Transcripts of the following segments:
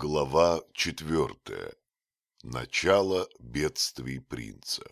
Глава четвертая. Начало бедствий принца.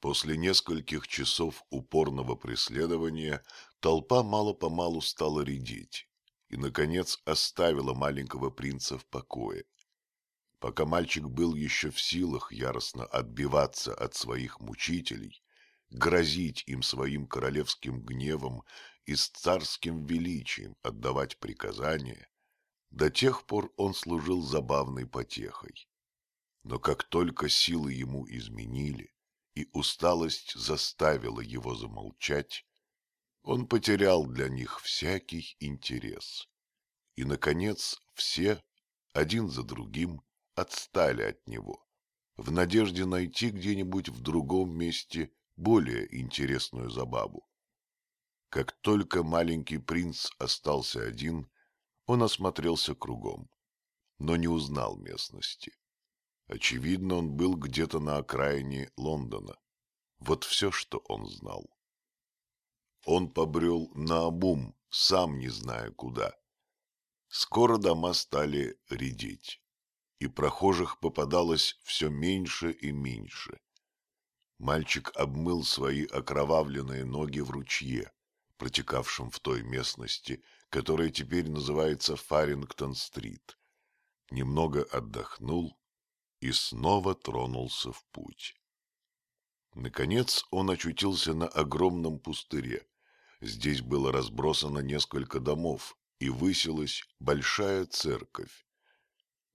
После нескольких часов упорного преследования толпа мало-помалу стала редеть и, наконец, оставила маленького принца в покое. Пока мальчик был еще в силах яростно отбиваться от своих мучителей, грозить им своим королевским гневом и с царским величием отдавать приказания, до тех пор он служил забавной потехой. Но как только силы ему изменили, и усталость заставила его замолчать, он потерял для них всякий интерес. И, наконец, все, один за другим, отстали от него, в надежде найти где-нибудь в другом месте более интересную забаву. Как только маленький принц остался один, он осмотрелся кругом, но не узнал местности. Очевидно, он был где-то на окраине Лондона. Вот все, что он знал. Он побрел на обум, сам не зная куда. Скоро дома стали редеть, и прохожих попадалось все меньше и меньше. Мальчик обмыл свои окровавленные ноги в ручье, протекавшем в той местности, которая теперь называется Фарингтон-стрит, немного отдохнул и снова тронулся в путь. Наконец он очутился на огромном пустыре. Здесь было разбросано несколько домов, и высилась большая церковь.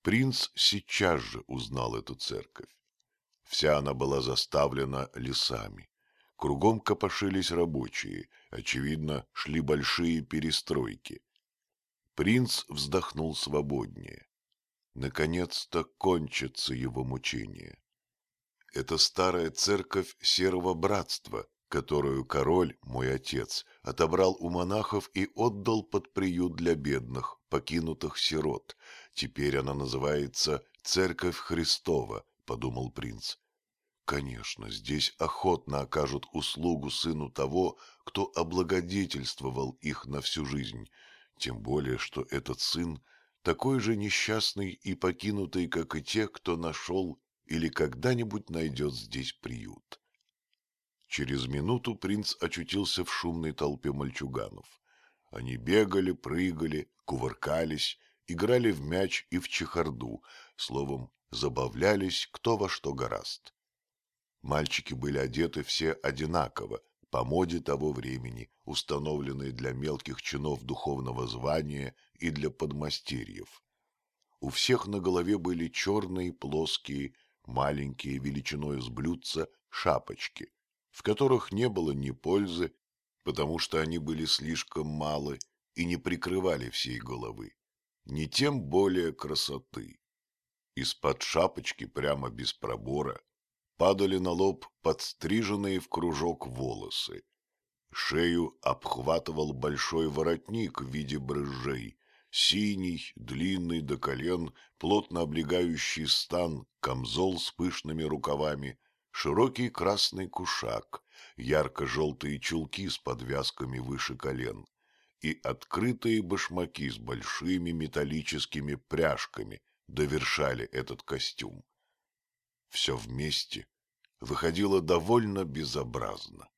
Принц сейчас же узнал эту церковь. Вся она была заставлена лесами. Кругом копошились рабочие, очевидно, шли большие перестройки. Принц вздохнул свободнее. Наконец-то кончится его мучение. Это старая церковь Серого Братства, которую король, мой отец, отобрал у монахов и отдал под приют для бедных, покинутых сирот. Теперь она называется Церковь Христова, — подумал принц. Конечно, здесь охотно окажут услугу сыну того, кто облагодетельствовал их на всю жизнь, тем более, что этот сын такой же несчастный и покинутый, как и те, кто нашел или когда-нибудь найдет здесь приют. Через минуту принц очутился в шумной толпе мальчуганов. Они бегали, прыгали, кувыркались, играли в мяч и в чехарду, словом, забавлялись кто во что гораст. Мальчики были одеты все одинаково, по моде того времени, установленной для мелких чинов духовного звания и для подмастерьев. У всех на голове были черные, плоские, маленькие, величиной с блюдца, шапочки, в которых не было ни пользы, потому что они были слишком малы и не прикрывали всей головы, ни тем более красоты. Из-под шапочки прямо без пробора падали на лоб подстриженные в кружок волосы. Шею обхватывал большой воротник в виде брызжей, синий, длинный до колен, плотно облегающий стан, камзол с пышными рукавами, широкий красный кушак, ярко-желтые чулки с подвязками выше колен и открытые башмаки с большими металлическими пряжками довершали этот костюм. Все вместе выходило довольно безобразно.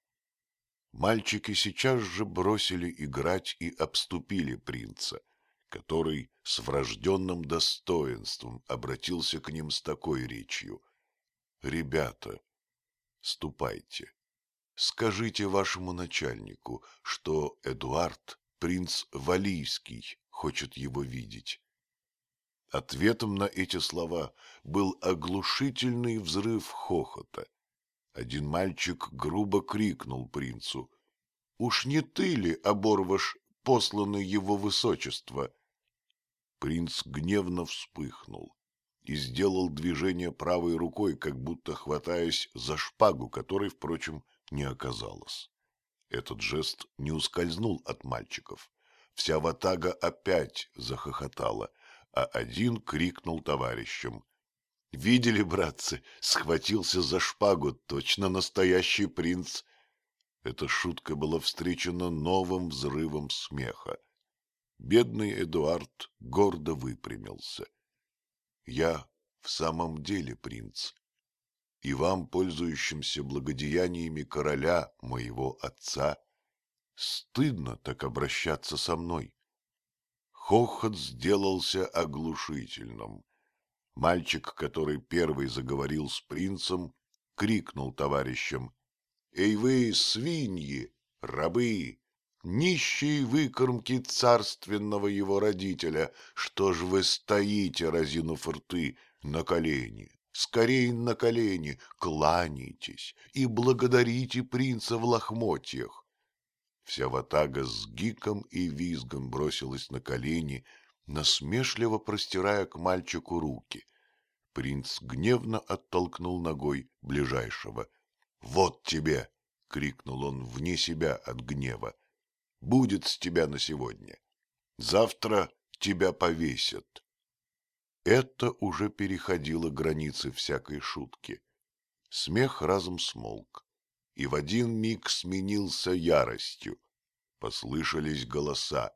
Мальчики сейчас же бросили играть и обступили принца, который с врожденным достоинством обратился к ним с такой речью. «Ребята, ступайте, скажите вашему начальнику, что Эдуард, принц Валийский, хочет его видеть». Ответом на эти слова был оглушительный взрыв хохота. Один мальчик грубо крикнул принцу. — Уж не ты ли, оборваш, посланный его высочество? Принц гневно вспыхнул и сделал движение правой рукой, как будто хватаясь за шпагу, которой, впрочем, не оказалось. Этот жест не ускользнул от мальчиков. Вся ватага опять захохотала, а один крикнул товарищам. Видели, братцы, схватился за шпагу, точно настоящий принц. Эта шутка была встречена новым взрывом смеха. бедный Эдуард гордо выпрямился. «Я в самом деле принц, и вам, пользующимся благодеяниями короля, моего отца, стыдно так обращаться со мной». Хохот сделался оглушительным. Мальчик, который первый заговорил с принцем, крикнул товарищам. «Эй вы, свиньи, рабы, нищие выкормки царственного его родителя, что ж вы стоите, разинув рты, на колени? Скорей на колени, кланяйтесь и благодарите принца в лохмотьях. Вся ватага с гиком и визгом бросилась на колени, насмешливо простирая к мальчику руки. Принц гневно оттолкнул ногой ближайшего. «Вот тебе!» — крикнул он вне себя от гнева. «Будет с тебя на сегодня. Завтра тебя повесят». Это уже переходило границы всякой шутки. Смех разом смолк, и в один миг сменился яростью. Послышались голоса.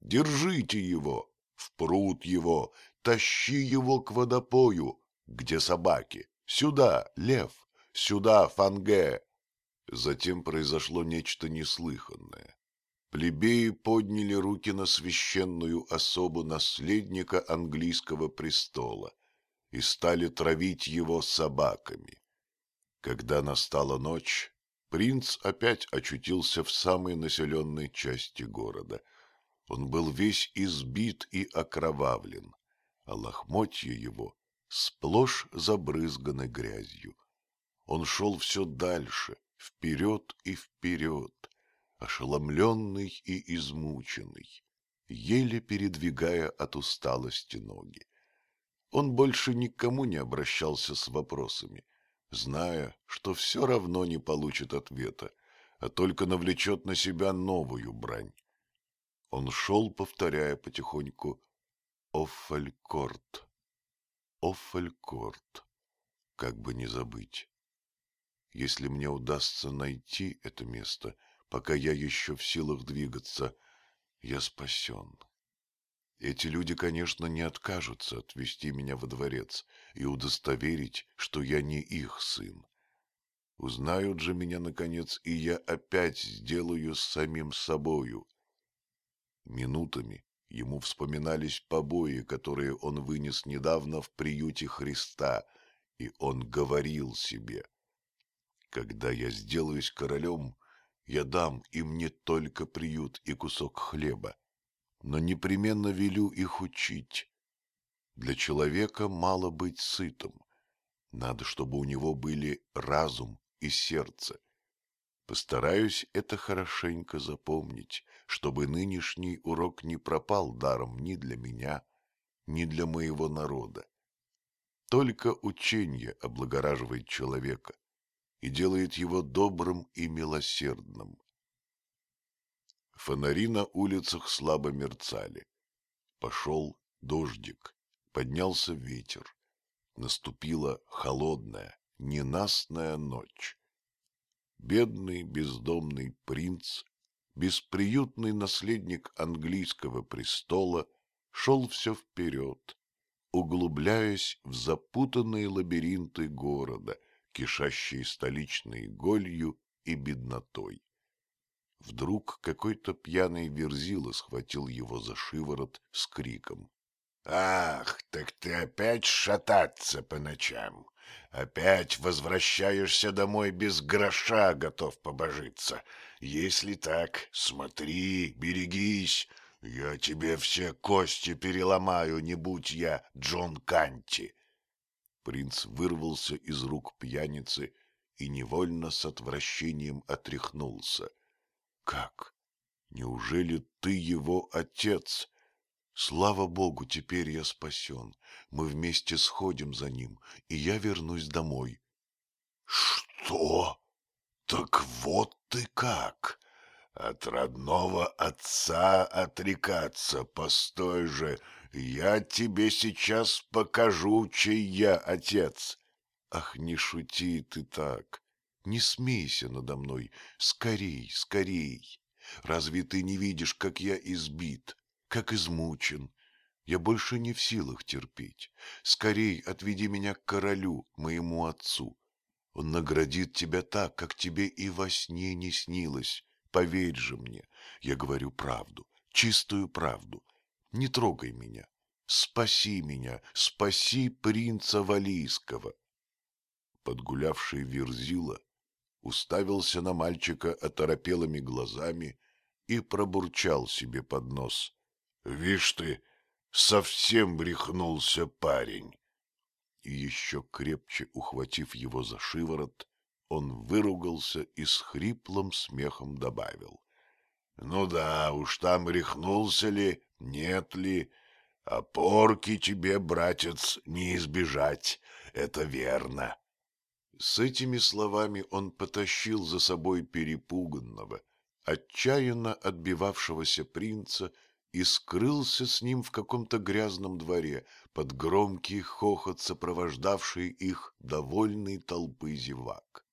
«Держите его! В пруд его! Тащи его к водопою! Где собаки? Сюда, лев! Сюда, фанге!» Затем произошло нечто неслыханное. Плебеи подняли руки на священную особу наследника английского престола и стали травить его собаками. Когда настала ночь, принц опять очутился в самой населенной части города. Он был весь избит и окровавлен, а лохмотья его сплошь забрызганы грязью. Он шел все дальше, вперед и вперед, ошеломленный и измученный, еле передвигая от усталости ноги. Он больше никому не обращался с вопросами, зная, что все равно не получит ответа, а только навлечет на себя новую брань. Он шел, повторяя потихоньку «Оффалькорт, Оффалькорт», как бы не забыть. Если мне удастся найти это место — пока я еще в силах двигаться, я спасен. Эти люди, конечно, не откажутся отвезти меня во дворец и удостоверить, что я не их сын. Узнают же меня, наконец, и я опять сделаю с самим собою. Минутами ему вспоминались побои, которые он вынес недавно в приюте Христа, и он говорил себе, «Когда я сделаюсь королем, я дам им не только приют и кусок хлеба, но непременно велю их учить. Для человека мало быть сытым. Надо, чтобы у него были разум и сердце. Постараюсь это хорошенько запомнить, чтобы нынешний урок не пропал даром ни для меня, ни для моего народа. Только учение облагораживает человека, и делает его добрым и милосердным. Фонари на улицах слабо мерцали. Пошел дождик, поднялся ветер. Наступила холодная, ненастная ночь. Бедный бездомный принц, бесприютный наследник английского престола, шел все вперед, углубляясь в запутанные лабиринты города — кишащие столичной голью и беднотой. Вдруг какой-то пьяный верзила схватил его за шиворот с криком. — Ах, так ты опять шататься по ночам! Опять возвращаешься домой без гроша, готов побожиться. Если так, смотри, берегись, я тебе все кости переломаю, не будь я Джон Канти. Принц вырвался из рук пьяницы и невольно с отвращением отряхнулся. «Как? Неужели ты его отец?» Слава богу, теперь я спасен. Мы вместе сходим за ним, и я вернусь домой. Что? Так вот ты как! От родного отца отрекаться, постой же, я тебе сейчас покажу, чей я отец. Ах, не шути ты так. Не смейся надо мной. Скорей, скорей. Разве ты не видишь, как я избит? как измучен. Я больше не в силах терпеть. Скорей отведи меня к королю, моему отцу. Он наградит тебя так, как тебе и во сне не снилось. Поверь же мне, я говорю правду, чистую правду. Не трогай меня. Спаси меня, спаси принца Валийского. Подгулявший Верзила уставился на мальчика оторопелыми глазами и пробурчал себе под нос. — Вишь ты, совсем брехнулся парень. И еще крепче ухватив его за шиворот, он выругался и с хриплым смехом добавил. — Ну да, уж там рехнулся ли, нет ли, а порки тебе, братец, не избежать, это верно. С этими словами он потащил за собой перепуганного, отчаянно отбивавшегося принца и скрылся с ним в каком-то грязном дворе под громкий хохот, сопровождавший их довольной толпы зевак.